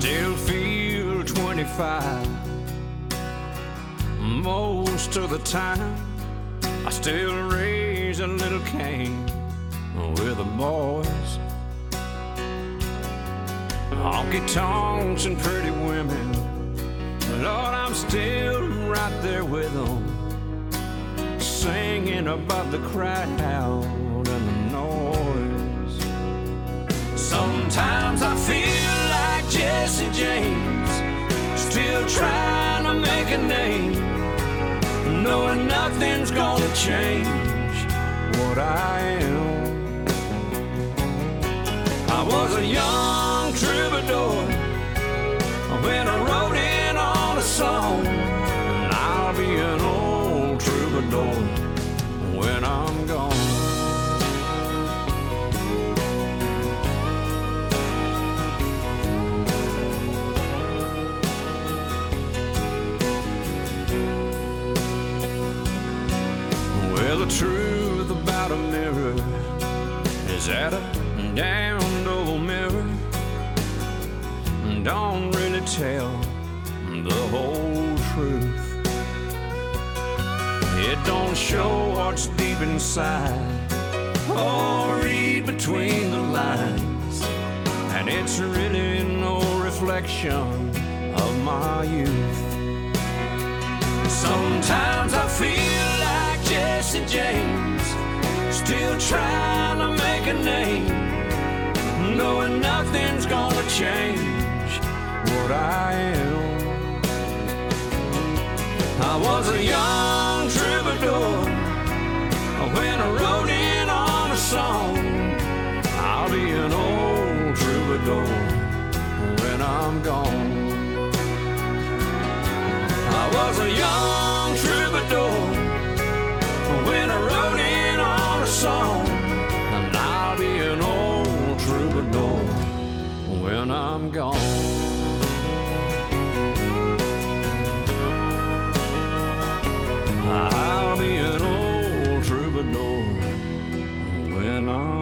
still feel 25 most of the time. I still raise a little Cain with the boys. Honky tonks and pretty women. Lord, I'm still right there with them, singing about the crowd and the noise. Sometimes I feel Jesse James, still trying to make a name, knowing nothing's gonna change what I am. I was a young troubadour. When I wrote in on a song, Well, the truth about a mirror is that a damn old mirror don't really tell the whole truth. It don't show what's deep inside or read between the lines, and it's really no reflection of my youth. Sometimes I Jesse James, still trying to make a name, knowing nothing's gonna change what I am. I was a young troubadour when I wrote in on a song. I'll be an old troubadour when I'm gone. I was a young song, and I'll be an old troubadour when I'm gone. I'll be an old troubadour when I'm